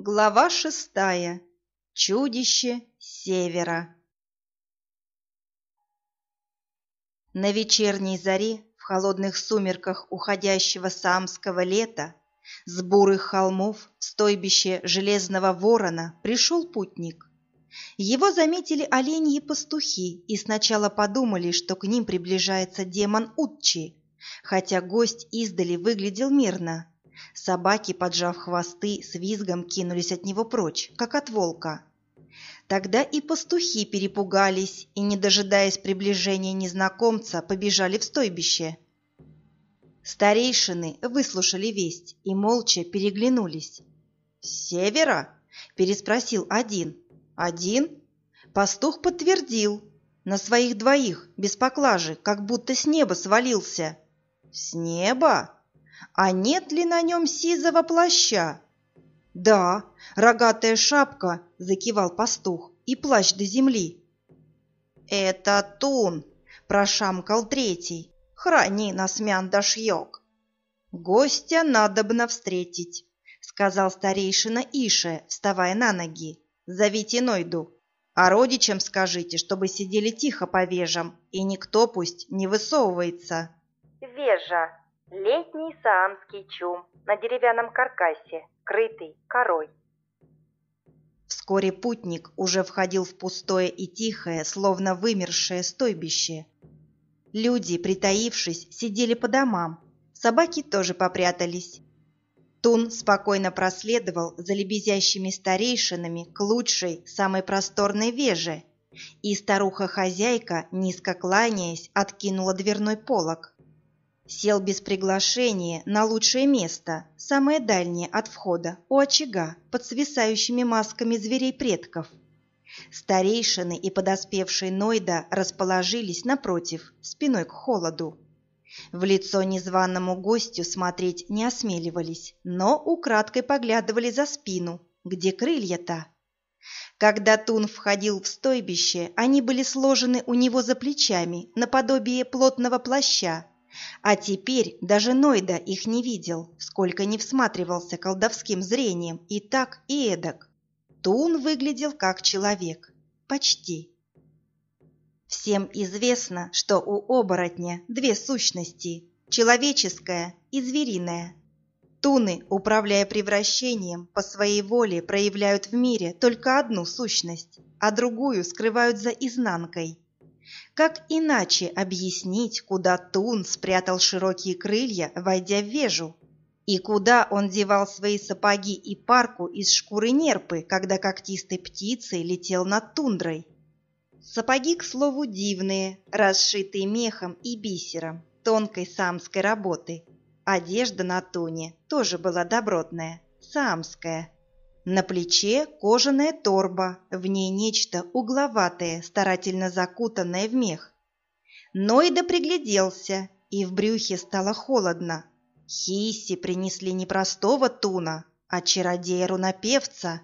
Глава шестая. Чудище севера. На вечерней заре, в холодных сумерках уходящего самского лета, с бурых холмов в стойбище железного ворона пришел путник. Его заметили оленьи пастухи и сначала подумали, что к ним приближается демон Утчи, хотя гость издали выглядел мирно – Собаки, поджав хвосты, с визгом кинулись от него прочь, как от волка. Тогда и пастухи перепугались и, не дожидаясь приближения незнакомца, побежали в стойбище. Старейшины выслушали весть и молча переглянулись. «С севера?» – переспросил один. «Один?» Пастух подтвердил. На своих двоих, без поклажи, как будто с неба свалился. «С неба?» А нет ли на нем сизого плаща? Да, рогатая шапка, закивал пастух, и плащ до земли. Это тун, прошамкал третий. Храни нас, мян дашьёк. Гостя надобно встретить, сказал старейшина Ише, вставая на ноги. Зовите Нойду. А родичам скажите, чтобы сидели тихо по вежам, и никто пусть не высовывается. Вежа Летний саамский чум на деревянном каркасе, крытый корой. Вскоре путник уже входил в пустое и тихое, словно вымершее стойбище. Люди, притаившись, сидели по домам, собаки тоже попрятались. Тун спокойно проследовал за лебезящими старейшинами к лучшей, самой просторной веже, и старуха-хозяйка, низко кланяясь, откинула дверной полог. Сел без приглашения на лучшее место, самое дальнее от входа, у очага, под свисающими масками зверей предков. Старейшины и подоспевший Нойда расположились напротив, спиной к холоду. В лицо незваному гостю смотреть не осмеливались, но украдкой поглядывали за спину, где крылья-то. Когда Тун входил в стойбище, они были сложены у него за плечами, наподобие плотного плаща, а теперь даже Нойда их не видел, сколько не всматривался колдовским зрением, и так, и эдак. Тун выглядел как человек. Почти. Всем известно, что у оборотня две сущности – человеческая и звериная. Туны, управляя превращением, по своей воле проявляют в мире только одну сущность, а другую скрывают за изнанкой – как иначе объяснить, куда Тун спрятал широкие крылья, войдя в вежу? И куда он девал свои сапоги и парку из шкуры нерпы, когда когтистой птицей летел над тундрой? Сапоги, к слову, дивные, расшитые мехом и бисером, тонкой самской работы. Одежда на Туне тоже была добротная, самская, на плече кожаная торба, в ней нечто угловатое, старательно закутанное в мех. Нойда пригляделся, и в брюхе стало холодно. Хиси принесли не простого туна, а чародея-рунопевца.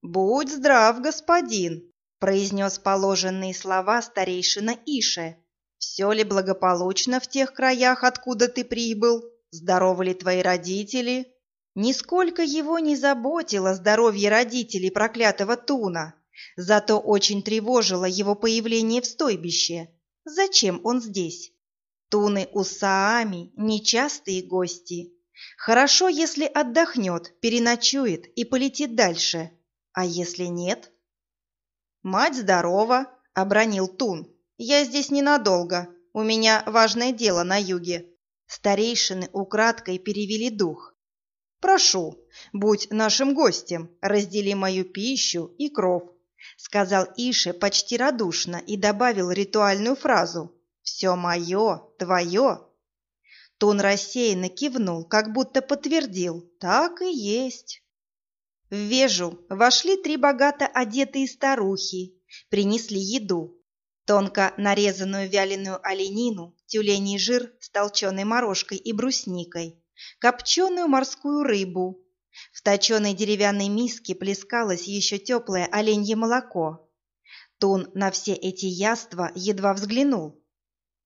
«Будь здрав, господин!» — произнес положенные слова старейшина Ише. «Все ли благополучно в тех краях, откуда ты прибыл? Здоровы ли твои родители?» Нисколько его не заботило здоровье родителей проклятого Туна, зато очень тревожило его появление в стойбище. Зачем он здесь? Туны у Саами – нечастые гости. Хорошо, если отдохнет, переночует и полетит дальше. А если нет? «Мать здорова!» – обронил Тун. «Я здесь ненадолго. У меня важное дело на юге». Старейшины украдкой перевели дух. «Прошу, будь нашим гостем, раздели мою пищу и кров», сказал Ише почти радушно и добавил ритуальную фразу «Все мое, твое». Тон рассеянно кивнул, как будто подтвердил «Так и есть». В вежу вошли три богато одетые старухи, принесли еду. Тонко нарезанную вяленую оленину, тюленей жир с толченой морожкой и брусникой, копченую морскую рыбу. В точеной деревянной миске плескалось еще теплое оленье молоко. Тун на все эти яства едва взглянул.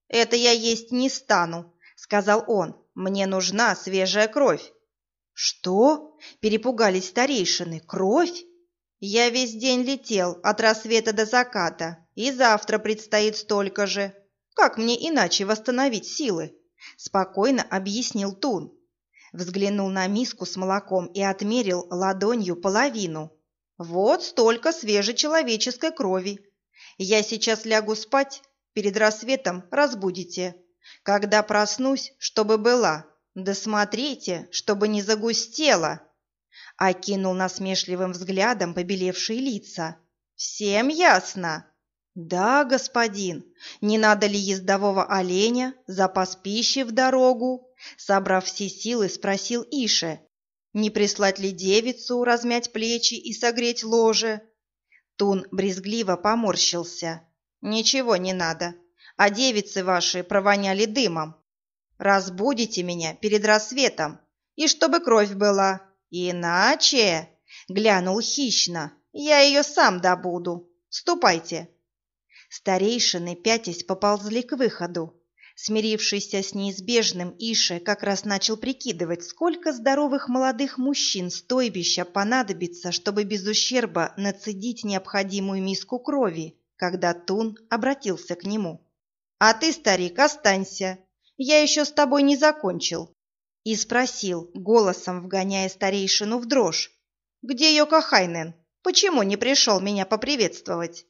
«Это я есть не стану», — сказал он. «Мне нужна свежая кровь». «Что?» – перепугались старейшины. «Кровь?» «Я весь день летел от рассвета до заката, и завтра предстоит столько же. Как мне иначе восстановить силы?» – спокойно объяснил Тун. Взглянул на миску с молоком и отмерил ладонью половину. «Вот столько свежей человеческой крови. Я сейчас лягу спать, перед рассветом разбудите. Когда проснусь, чтобы была, да смотрите, чтобы не загустело!» Окинул насмешливым взглядом побелевшие лица. «Всем ясно?» «Да, господин. Не надо ли ездового оленя, запас пищи в дорогу?» Собрав все силы, спросил Ише. «Не прислать ли девицу размять плечи и согреть ложе?» Тун брезгливо поморщился. «Ничего не надо. А девицы ваши провоняли дымом. Разбудите меня перед рассветом, и чтобы кровь была. Иначе, — глянул хищно, — я ее сам добуду. Ступайте. Старейшины, пятясь, поползли к выходу. Смирившийся с неизбежным, Ише как раз начал прикидывать, сколько здоровых молодых мужчин стойбища понадобится, чтобы без ущерба нацедить необходимую миску крови, когда Тун обратился к нему. «А ты, старик, останься, я еще с тобой не закончил. И спросил, голосом вгоняя старейшину в дрожь. Где Йока Хайнен? Почему не пришел меня поприветствовать?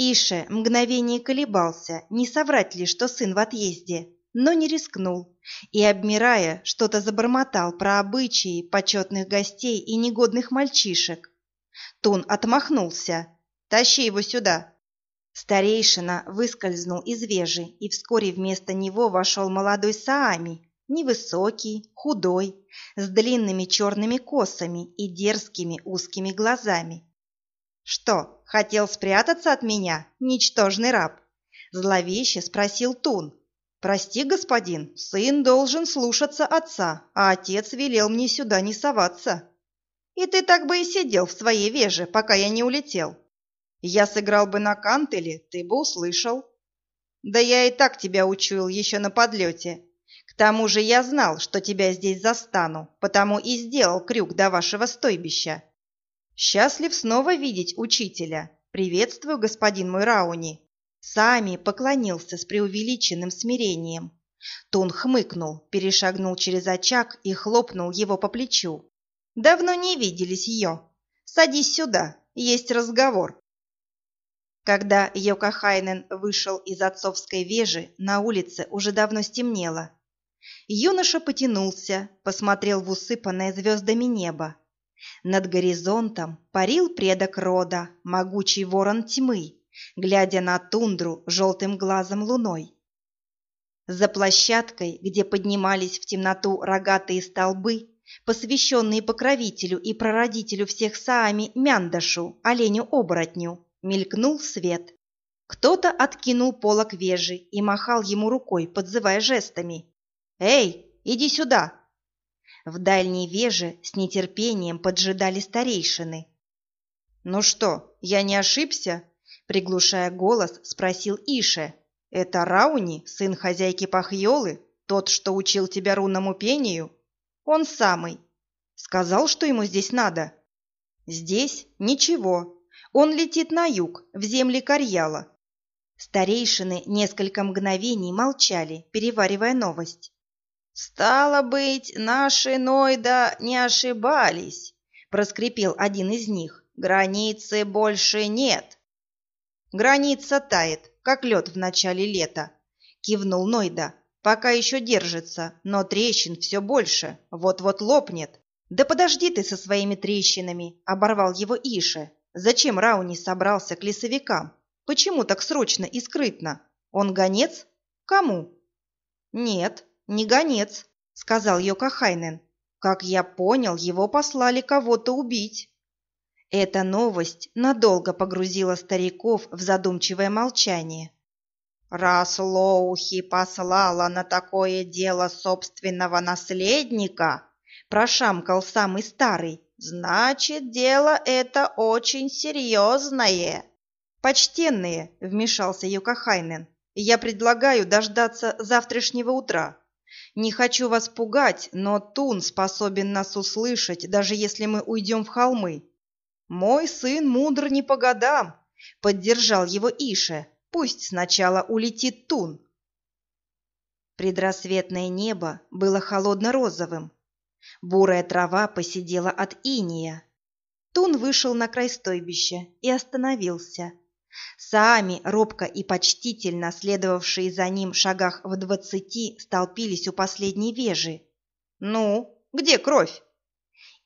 Ише мгновение колебался, не соврать ли, что сын в отъезде, но не рискнул, и, обмирая, что-то забормотал про обычаи, почетных гостей и негодных мальчишек. Тун отмахнулся. «Тащи его сюда!» Старейшина выскользнул из вежи, и вскоре вместо него вошел молодой Саами, невысокий, худой, с длинными черными косами и дерзкими узкими глазами. «Что, хотел спрятаться от меня, ничтожный раб?» Зловеще спросил Тун. «Прости, господин, сын должен слушаться отца, а отец велел мне сюда не соваться. И ты так бы и сидел в своей веже, пока я не улетел». Я сыграл бы на кантеле, ты бы услышал. Да я и так тебя учуял еще на подлете. К тому же я знал, что тебя здесь застану, потому и сделал крюк до вашего стойбища. Счастлив снова видеть учителя. Приветствую, господин мой Рауни. Сами поклонился с преувеличенным смирением. Тун хмыкнул, перешагнул через очаг и хлопнул его по плечу. «Давно не виделись, Йо. Садись сюда, есть разговор». Когда Йокахайнен вышел из отцовской вежи, на улице уже давно стемнело. Юноша потянулся, посмотрел в усыпанное звездами небо. Над горизонтом парил предок рода, могучий ворон тьмы, глядя на тундру желтым глазом луной. За площадкой, где поднимались в темноту рогатые столбы, посвященные покровителю и прародителю всех Саами Мяндашу, оленю-оборотню, Мелькнул свет. Кто-то откинул полок вежи и махал ему рукой, подзывая жестами. «Эй, иди сюда!» В дальней веже с нетерпением поджидали старейшины. «Ну что, я не ошибся?» Приглушая голос, спросил Ише. «Это Рауни, сын хозяйки Пахьолы, тот, что учил тебя рунному пению?» «Он самый. Сказал, что ему здесь надо?» «Здесь ничего. Он летит на юг, в земли Карьяла. Старейшины несколько мгновений молчали, переваривая новость. «Стало быть, наши Нойда не ошибались», — проскрипел один из них. «Границы больше нет». «Граница тает, как лед в начале лета», — кивнул Нойда. «Пока еще держится, но трещин все больше, вот-вот лопнет». «Да подожди ты со своими трещинами», — оборвал его Ише. Зачем Рауни собрался к лесовикам? Почему так срочно и скрытно? Он гонец? Кому? Нет, не гонец, сказал Йокахайнен. Как я понял, его послали кого-то убить. Эта новость надолго погрузила стариков в задумчивое молчание. «Раз Лоухи послала на такое дело собственного наследника», – прошамкал самый старый, Значит, дело это очень серьезное. Почтенные, вмешался Юкахайнен, я предлагаю дождаться завтрашнего утра. Не хочу вас пугать, но Тун способен нас услышать, даже если мы уйдем в холмы. Мой сын мудр не по годам, поддержал его Ише. Пусть сначала улетит Тун. Предрассветное небо было холодно-розовым. Бурая трава посидела от иния. Тун вышел на край стойбища и остановился. Саами, робко и почтительно следовавшие за ним шагах в двадцати, столпились у последней вежи. «Ну, где кровь?»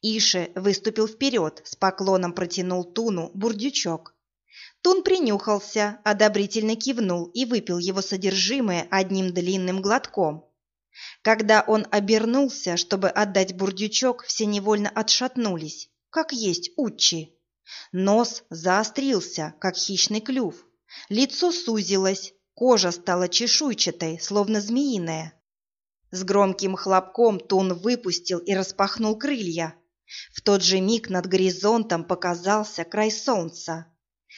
Ише выступил вперед, с поклоном протянул Туну бурдючок. Тун принюхался, одобрительно кивнул и выпил его содержимое одним длинным глотком. Когда он обернулся, чтобы отдать бурдючок, все невольно отшатнулись, как есть Учи. Нос заострился, как хищный клюв. Лицо сузилось, кожа стала чешуйчатой, словно змеиная. С громким хлопком Тун выпустил и распахнул крылья. В тот же миг над горизонтом показался край солнца.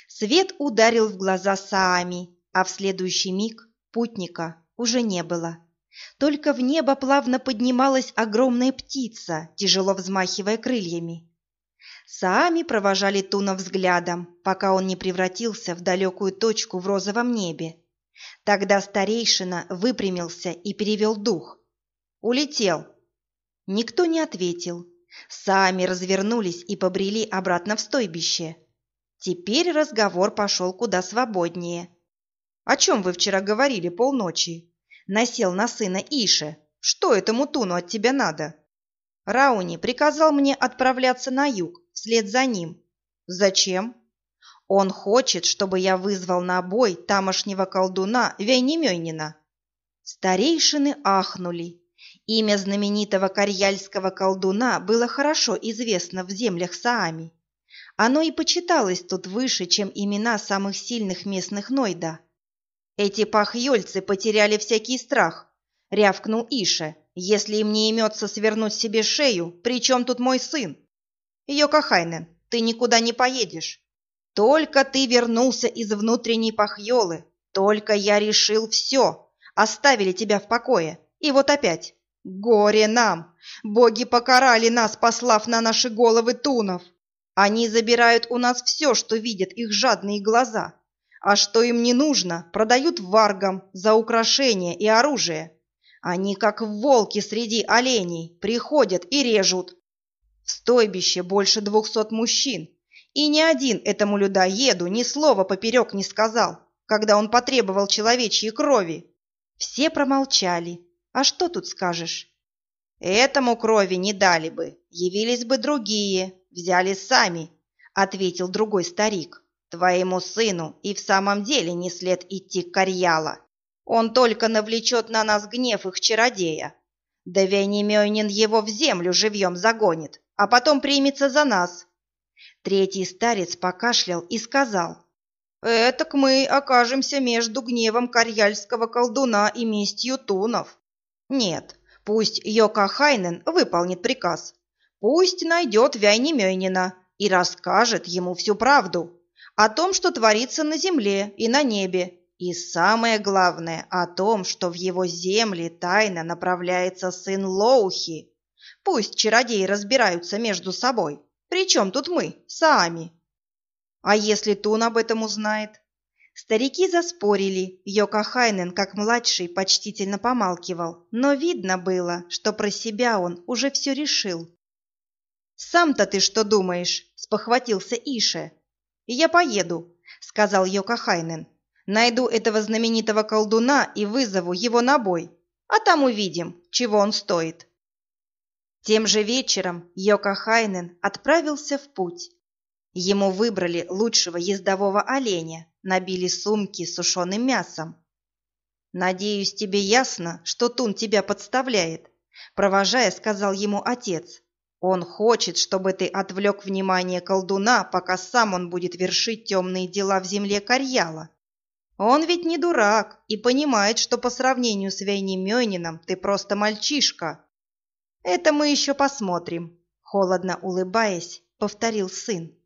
Свет ударил в глаза Саами, а в следующий миг путника уже не было. Только в небо плавно поднималась огромная птица, тяжело взмахивая крыльями. Саами провожали Туна взглядом, пока он не превратился в далекую точку в розовом небе. Тогда старейшина выпрямился и перевел дух. «Улетел!» Никто не ответил. Сами развернулись и побрели обратно в стойбище. Теперь разговор пошел куда свободнее. «О чем вы вчера говорили полночи?» Насел на сына Ише. «Что этому Туну от тебя надо?» Рауни приказал мне отправляться на юг, вслед за ним. Зачем? Он хочет, чтобы я вызвал на бой тамошнего колдуна Вейнемёнина. Старейшины ахнули. Имя знаменитого карьяльского колдуна было хорошо известно в землях Саами. Оно и почиталось тут выше, чем имена самых сильных местных Нойда. Эти пахьёльцы потеряли всякий страх, рявкнул Ише. Если им не имется свернуть себе шею, при чем тут мой сын? Йокахайнен, ты никуда не поедешь. Только ты вернулся из внутренней пахьолы. Только я решил все. Оставили тебя в покое. И вот опять. Горе нам! Боги покарали нас, послав на наши головы тунов. Они забирают у нас все, что видят их жадные глаза. А что им не нужно, продают варгам за украшения и оружие. Они, как волки среди оленей, приходят и режут. В стойбище больше двухсот мужчин, и ни один этому людоеду ни слова поперек не сказал, когда он потребовал человечьей крови. Все промолчали. А что тут скажешь? Этому крови не дали бы, явились бы другие, взяли сами, ответил другой старик. Твоему сыну и в самом деле не след идти к Карьяла. Он только навлечет на нас гнев их чародея. Да Венемёнин его в землю живьем загонит, а потом примется за нас. Третий старец покашлял и сказал, «Этак мы окажемся между гневом карьяльского колдуна и местью тунов. Нет, пусть Йока Хайнен выполнит приказ. Пусть найдет Вяйнемёнина и расскажет ему всю правду о том, что творится на земле и на небе, и самое главное о том, что в его земли тайно направляется сын Лоухи. Пусть чародеи разбираются между собой. Причем тут мы, сами? А если Тун об этом узнает? Старики заспорили, Йока Хайнен, как младший, почтительно помалкивал, но видно было, что про себя он уже все решил. «Сам-то ты что думаешь?» – спохватился Ише. «Я поеду», – сказал Йока Хайнен. Найду этого знаменитого колдуна и вызову его на бой, а там увидим, чего он стоит. Тем же вечером Йока Хайнен отправился в путь. Ему выбрали лучшего ездового оленя, набили сумки с сушеным мясом. «Надеюсь, тебе ясно, что Тун тебя подставляет», — провожая, сказал ему отец. «Он хочет, чтобы ты отвлек внимание колдуна, пока сам он будет вершить темные дела в земле Карьяла. Он ведь не дурак и понимает, что по сравнению с Вейнемёнином ты просто мальчишка. Это мы еще посмотрим, холодно улыбаясь, повторил сын.